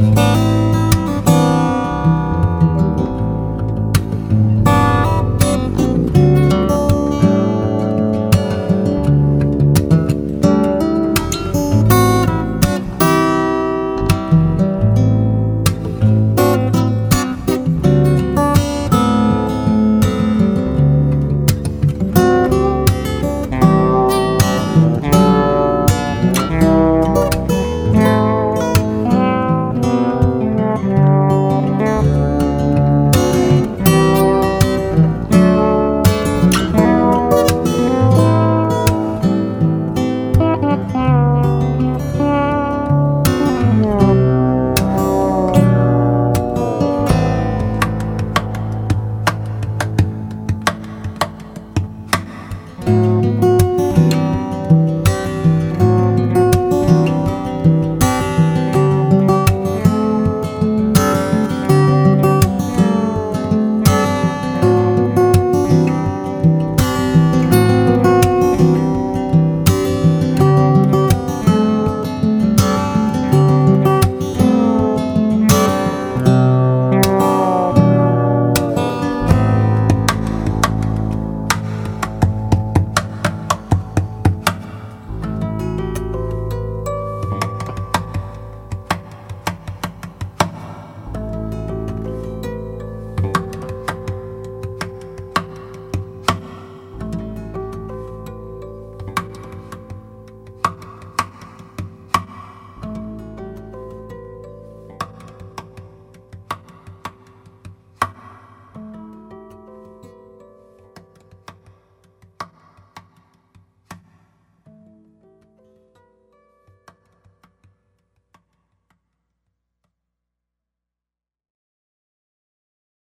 Música